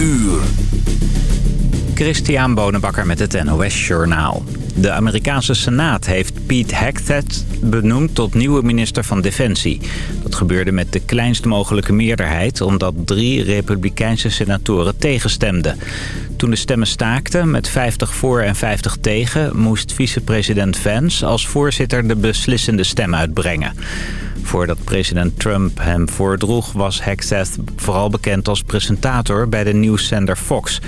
uur. Christian Bonenbakker met het NOS Journaal. De Amerikaanse Senaat heeft Pete Hegseth benoemd tot nieuwe minister van Defensie. Dat gebeurde met de kleinst mogelijke meerderheid... omdat drie republikeinse senatoren tegenstemden. Toen de stemmen staakten met 50 voor en 50 tegen... moest vicepresident Vance als voorzitter de beslissende stem uitbrengen. Voordat president Trump hem voordroeg was Hegseth vooral bekend als presentator bij de nieuwszender Fox.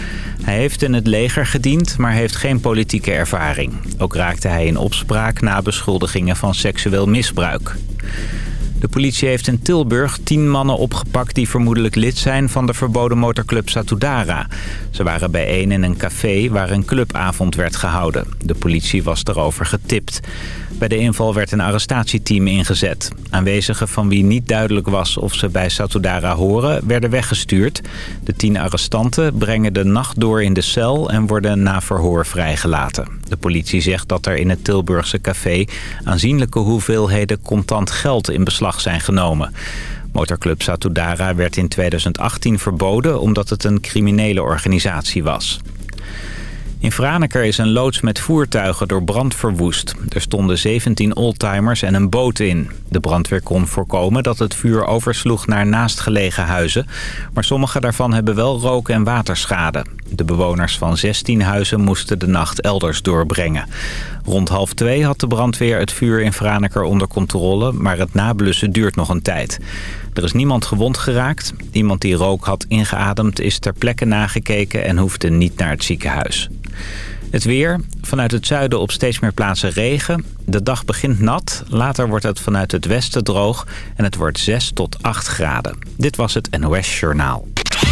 Hij heeft in het leger gediend, maar heeft geen politieke ervaring. Ook raakte hij in opspraak na beschuldigingen van seksueel misbruik. De politie heeft in Tilburg tien mannen opgepakt die vermoedelijk lid zijn van de verboden motorclub Satudara. Ze waren bijeen in een café waar een clubavond werd gehouden. De politie was erover getipt. Bij de inval werd een arrestatieteam ingezet. Aanwezigen van wie niet duidelijk was of ze bij Satudara horen, werden weggestuurd. De tien arrestanten brengen de nacht door in de cel en worden na verhoor vrijgelaten. De politie zegt dat er in het Tilburgse café aanzienlijke hoeveelheden contant geld in beslag zijn genomen. Motorclub Satudara werd in 2018 verboden omdat het een criminele organisatie was. In Franeker is een loods met voertuigen door brand verwoest. Er stonden 17 oldtimers en een boot in. De brandweer kon voorkomen dat het vuur oversloeg naar naastgelegen huizen. Maar sommige daarvan hebben wel rook- en waterschade. De bewoners van 16 huizen moesten de nacht elders doorbrengen. Rond half twee had de brandweer het vuur in Franeker onder controle... maar het nablussen duurt nog een tijd. Er is niemand gewond geraakt. Iemand die rook had ingeademd is ter plekke nagekeken en hoefde niet naar het ziekenhuis. Het weer. Vanuit het zuiden op steeds meer plaatsen regen. De dag begint nat. Later wordt het vanuit het westen droog. En het wordt 6 tot 8 graden. Dit was het NOS Journaal.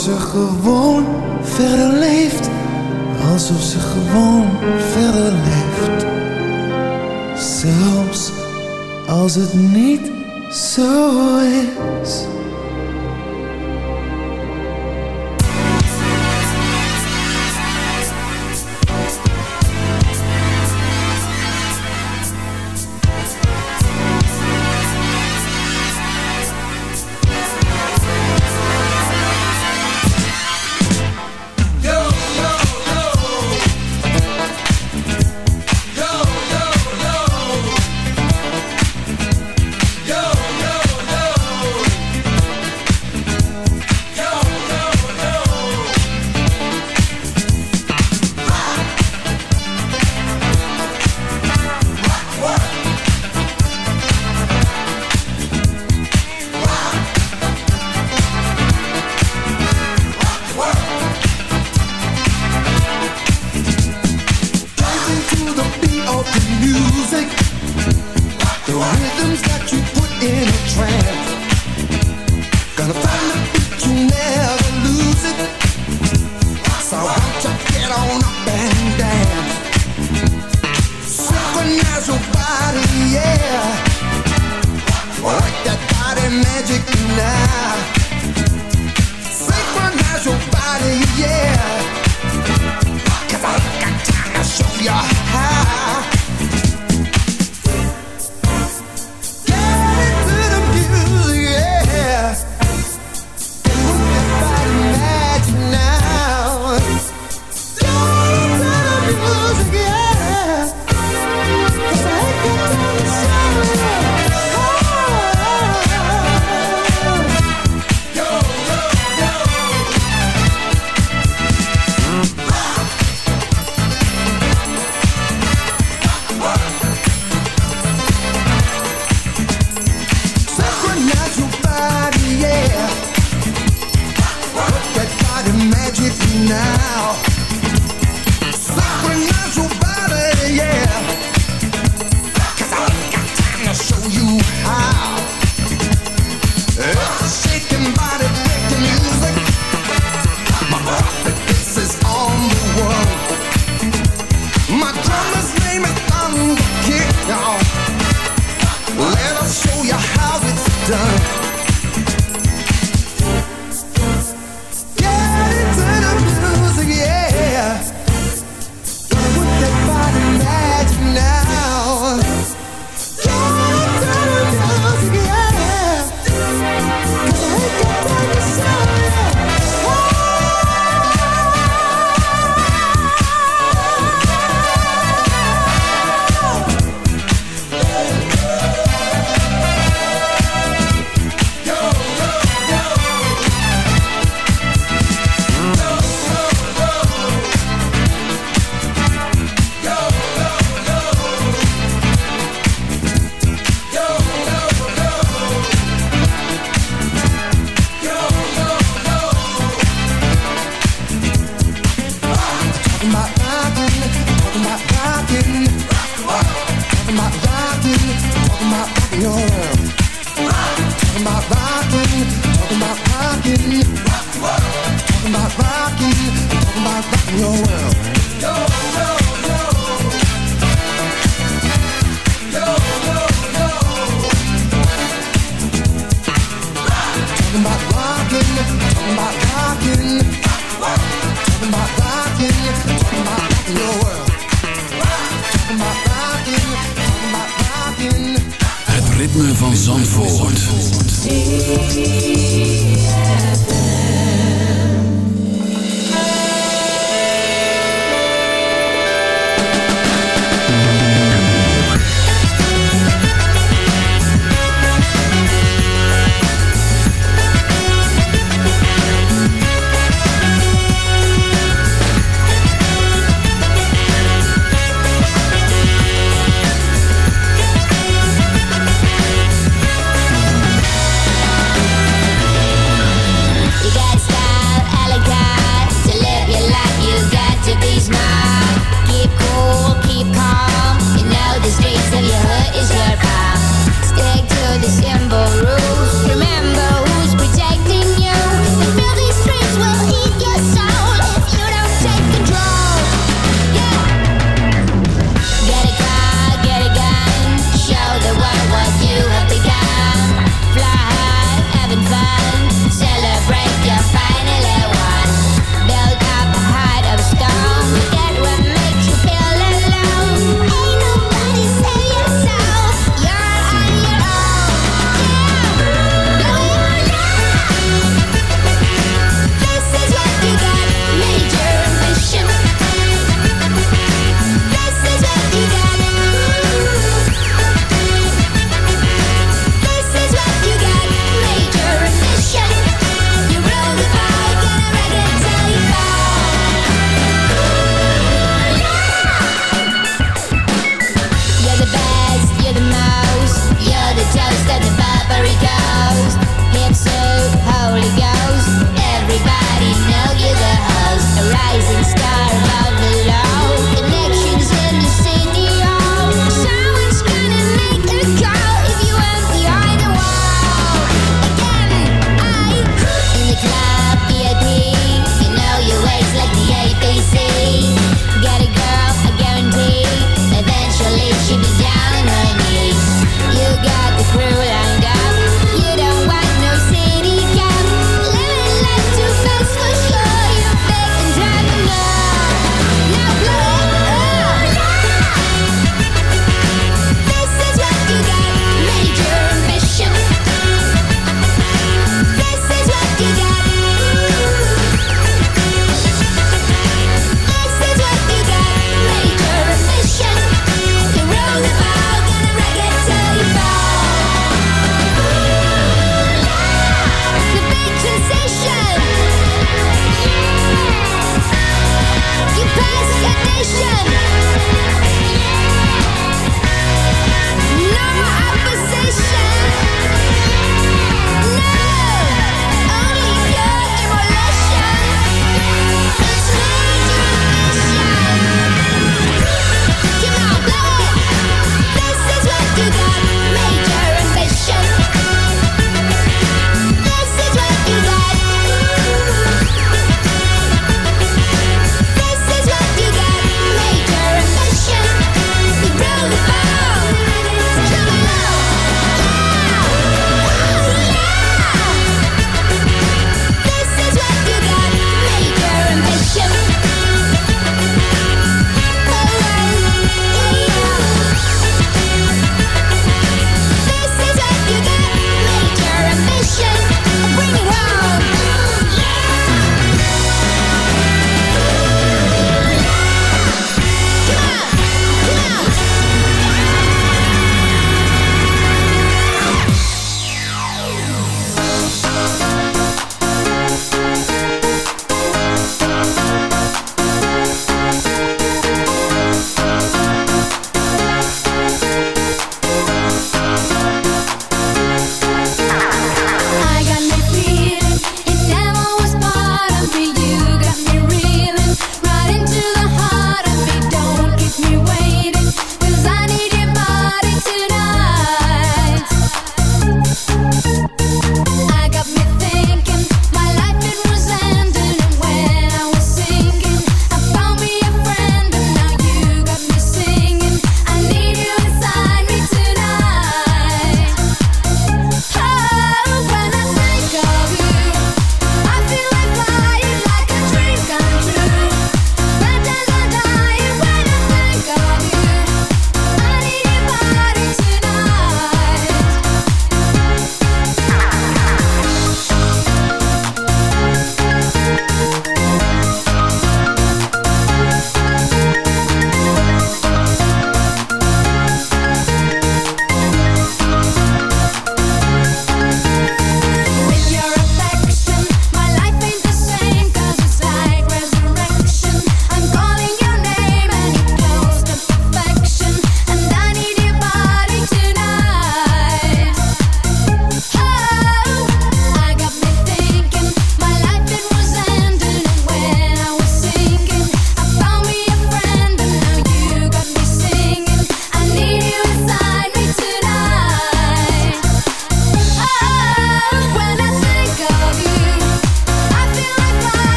ze gewoon verder leeft. Alsof ze gewoon verder leeft. Zelfs als het niet zo is. Zandvoort.